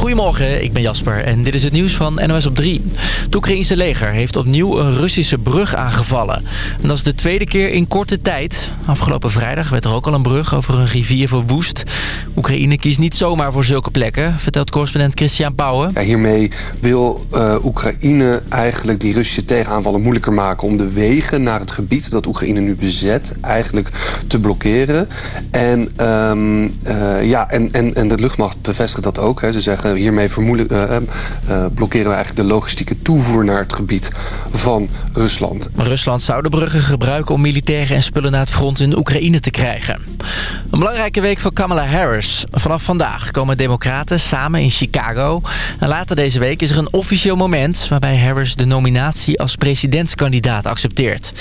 Goedemorgen, ik ben Jasper en dit is het nieuws van NOS op 3. Het Oekraïnse leger heeft opnieuw een Russische brug aangevallen. En dat is de tweede keer in korte tijd. Afgelopen vrijdag werd er ook al een brug over een rivier verwoest. Oekraïne kiest niet zomaar voor zulke plekken, vertelt correspondent Christian Pauwen. Hiermee wil uh, Oekraïne eigenlijk die Russische tegenaanvallen moeilijker maken... om de wegen naar het gebied dat Oekraïne nu bezet eigenlijk te blokkeren. En, um, uh, ja, en, en, en de luchtmacht bevestigt dat ook. Hè. Ze zeggen hiermee vermoedelijk, uh, uh, blokkeren we eigenlijk de logistieke toevoer naar het gebied van Rusland. Rusland zou de bruggen gebruiken om militairen en spullen naar het front in Oekraïne te krijgen. Een belangrijke week voor Kamala Harris. Vanaf vandaag komen democraten samen in Chicago. En later deze week is er een officieel moment waarbij Harris de nominatie als presidentskandidaat accepteert.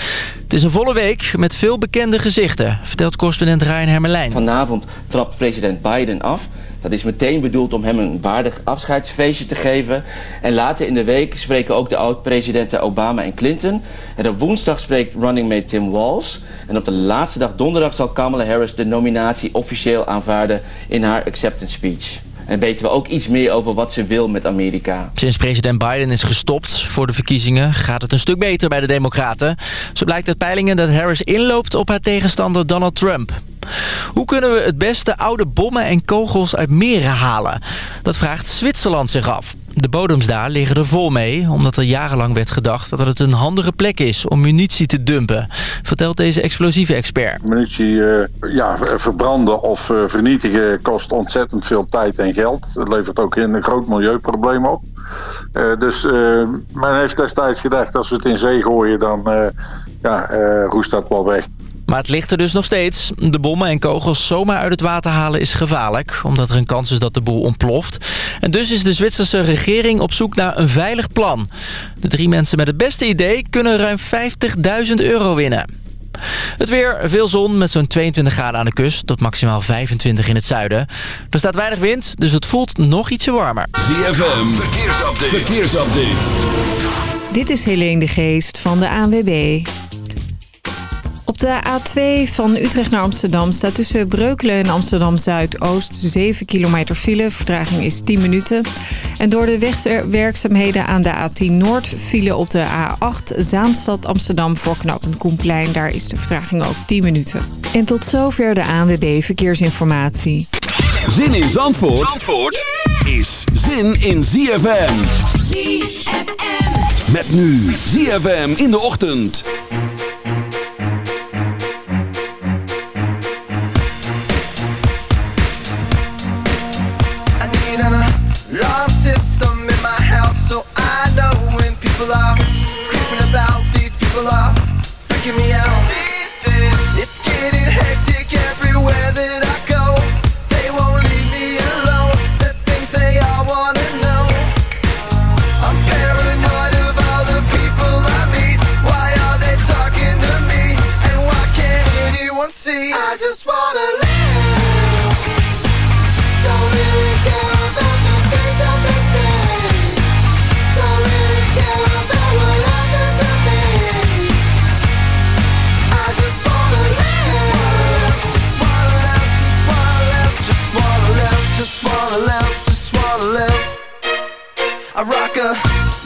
Het is een volle week met veel bekende gezichten, vertelt correspondent Ryan Hermelijn. Vanavond trapt president Biden af. Dat is meteen bedoeld om hem een waardig afscheidsfeestje te geven. En later in de week spreken ook de oud-presidenten Obama en Clinton. En op woensdag spreekt running mate Tim Walz. En op de laatste dag donderdag zal Kamala Harris de nominatie officieel aanvaarden in haar acceptance speech. En weten we ook iets meer over wat ze wil met Amerika. Sinds president Biden is gestopt voor de verkiezingen... gaat het een stuk beter bij de Democraten. Zo blijkt uit peilingen dat Harris inloopt op haar tegenstander Donald Trump. Hoe kunnen we het beste oude bommen en kogels uit meren halen? Dat vraagt Zwitserland zich af. De bodems daar liggen er vol mee, omdat er jarenlang werd gedacht dat het een handige plek is om munitie te dumpen, vertelt deze explosieve expert. Munitie uh, ja, verbranden of uh, vernietigen kost ontzettend veel tijd en geld. Het levert ook een groot milieuprobleem op. Uh, dus men heeft destijds gedacht, als we het in zee gooien, dan ja, roest dat wel weg. Maar het ligt er dus nog steeds. De bommen en kogels zomaar uit het water halen is gevaarlijk. Omdat er een kans is dat de boel ontploft. En dus is de Zwitserse regering op zoek naar een veilig plan. De drie mensen met het beste idee kunnen ruim 50.000 euro winnen. Het weer, veel zon met zo'n 22 graden aan de kust tot maximaal 25 in het zuiden. Er staat weinig wind, dus het voelt nog ietsje warmer. ZFM, verkeersupdate. verkeersupdate. Dit is Helene de Geest van de ANWB. Op de A2 van Utrecht naar Amsterdam staat tussen Breukelen en Amsterdam Zuidoost 7 kilometer file. Vertraging is 10 minuten. En door de wegwerkzaamheden aan de A10 Noord file op de A8 Zaanstad Amsterdam voor knooppunt Koenplein. Daar is de vertraging ook 10 minuten. En tot zover de ANWB Verkeersinformatie. Zin in Zandvoort, Zandvoort is zin in ZFM. ZFM. Met nu ZFM in de ochtend. Wanna live. I rock a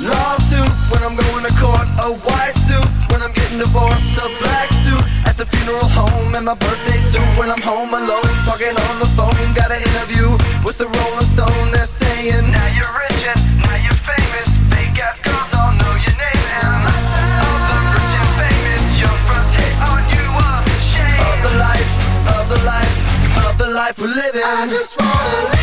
lawsuit when I'm going to court. A white suit when I'm getting divorced. A black suit at the funeral home. And my birthday suit when I'm home alone. Talking on the phone. Got an interview with the Rolling Stone. They're saying, Now you're rich and now you're famous. Fake ass girls all know your name. And all the rich and famous. Your first hit on you are shame. Of the life, of the life, of the life we're living. I just wanna live.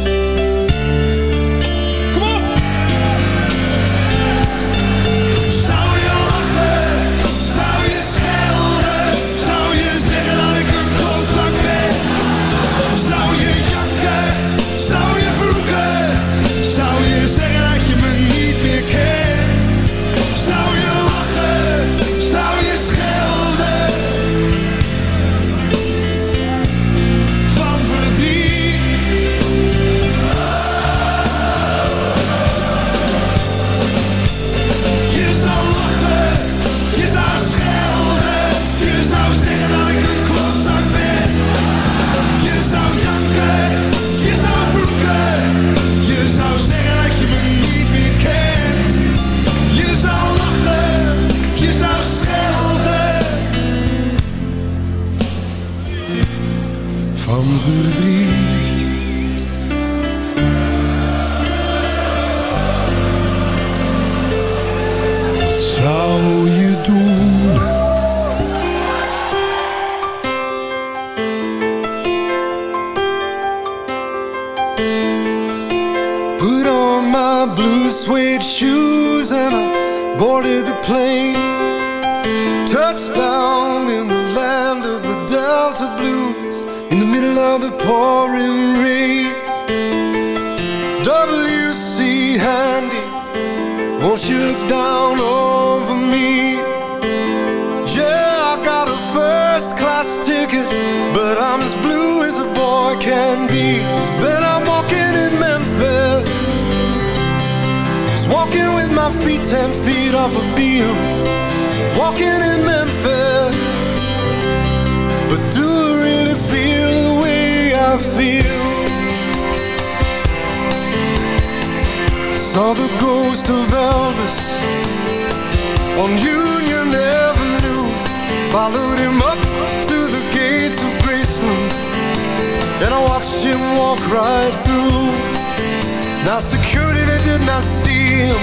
Verdriet. Wat zou je doen? Put on my blue suede shoes and I boarded the plane. Touchdown in middle of the pouring rain. W.C. Handy, won't you look down over me? Yeah, I got a first class ticket, but I'm as blue as a boy can be. Then I'm walking in Memphis, just walking with my feet ten feet off a beam. Walking in Memphis, I feel? Saw the ghost of Elvis On Union Avenue. Followed him up to the gates of Graceland. And I watched him walk right through. Now security, they did not see him.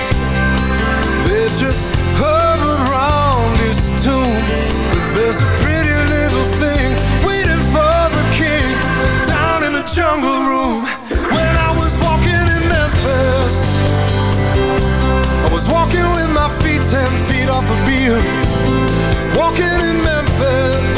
They just off a beam. Walking in Memphis.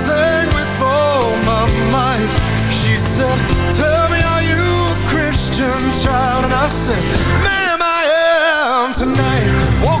I said, Ma'am, I am tonight. Walking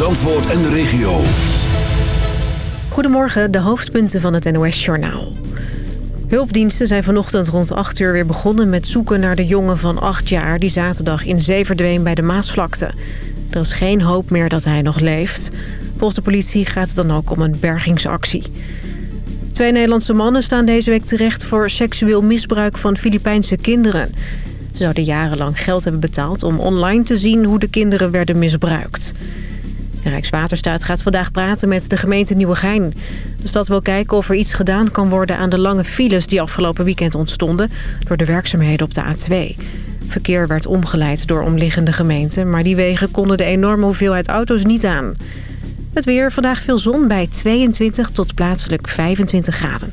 Zandvoort en de regio. Goedemorgen, de hoofdpunten van het NOS-journaal. Hulpdiensten zijn vanochtend rond 8 uur weer begonnen met zoeken naar de jongen van 8 jaar... die zaterdag in zee verdween bij de Maasvlakte. Er is geen hoop meer dat hij nog leeft. Volgens de politie gaat het dan ook om een bergingsactie. Twee Nederlandse mannen staan deze week terecht voor seksueel misbruik van Filipijnse kinderen. Ze zouden jarenlang geld hebben betaald om online te zien hoe de kinderen werden misbruikt. Rijkswaterstaat gaat vandaag praten met de gemeente Nieuwegein. De stad wil kijken of er iets gedaan kan worden aan de lange files die afgelopen weekend ontstonden door de werkzaamheden op de A2. Verkeer werd omgeleid door omliggende gemeenten, maar die wegen konden de enorme hoeveelheid auto's niet aan. Het weer, vandaag veel zon bij 22 tot plaatselijk 25 graden.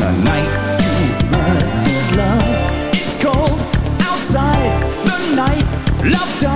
the night through murdered love. It's cold outside the night. Love.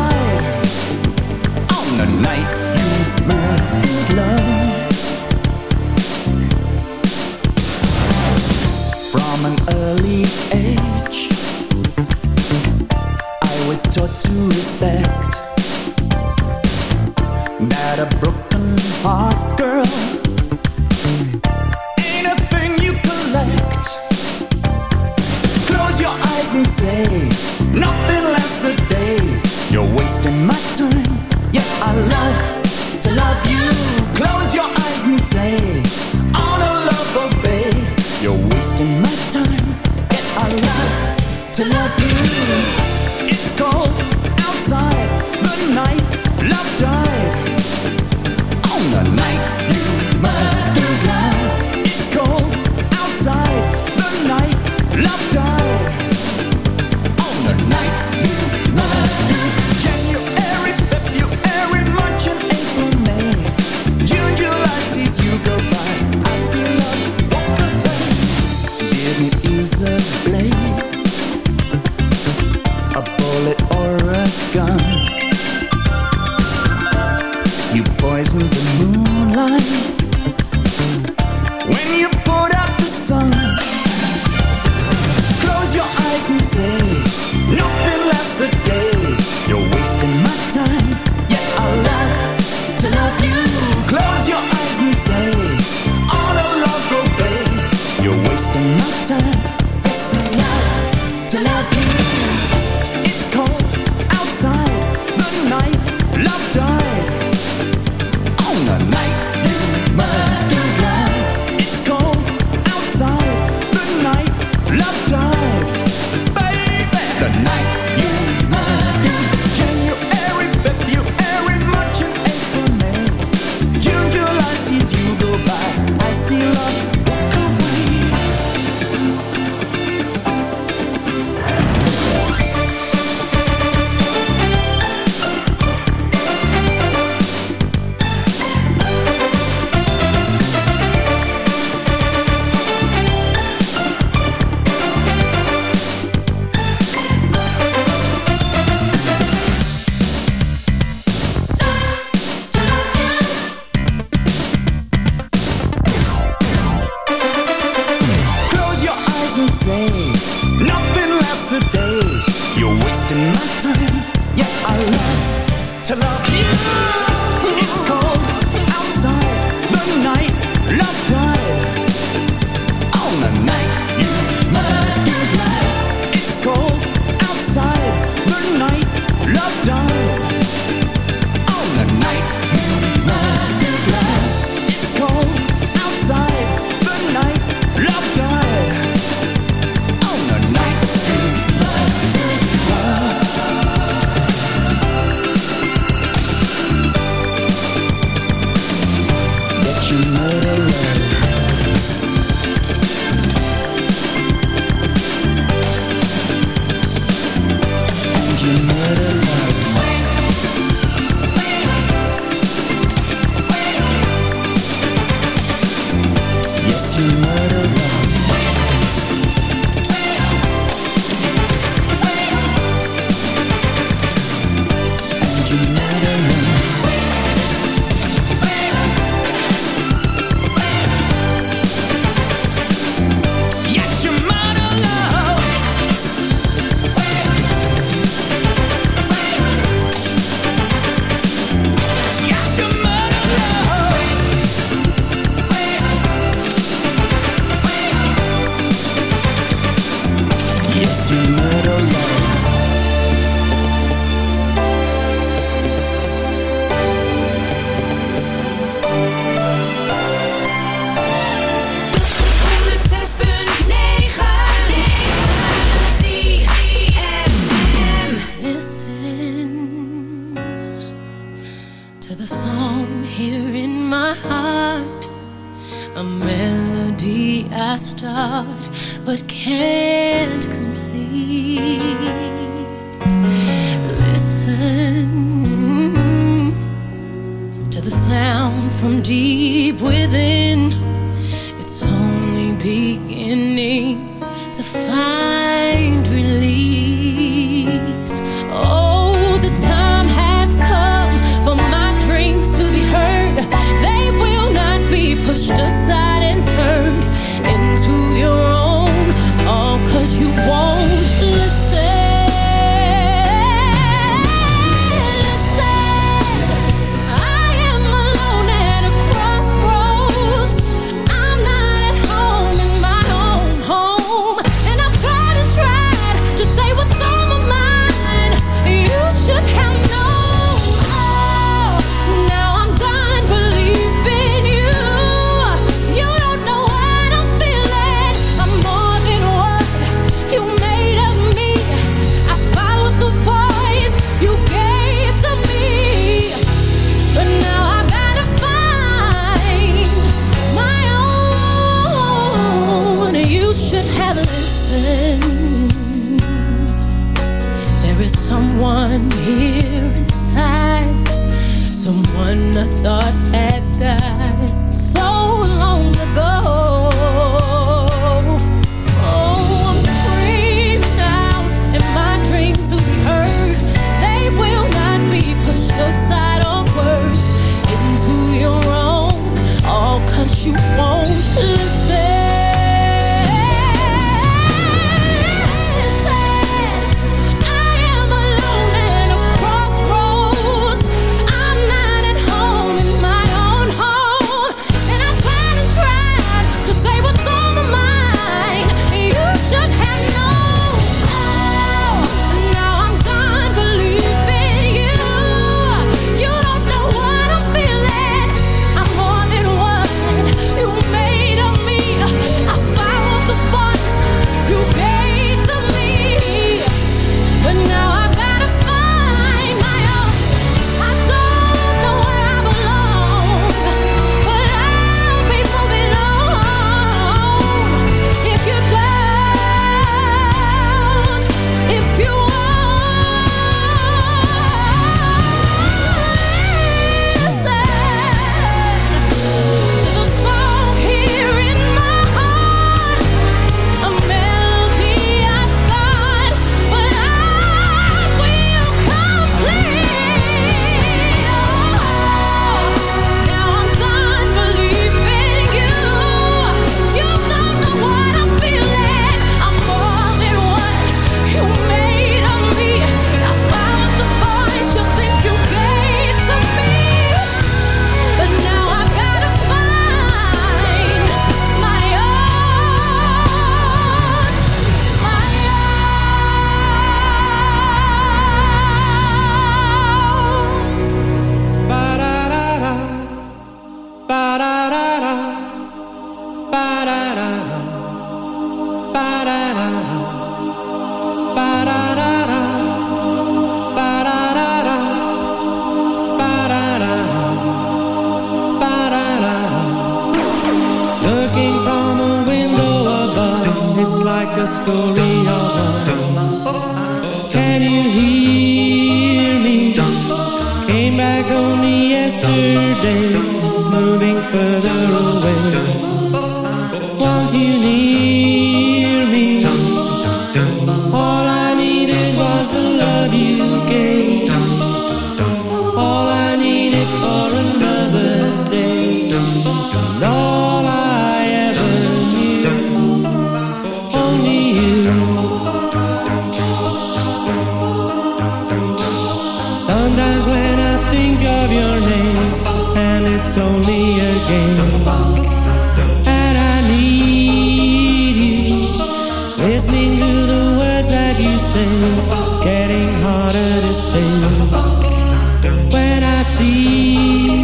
see.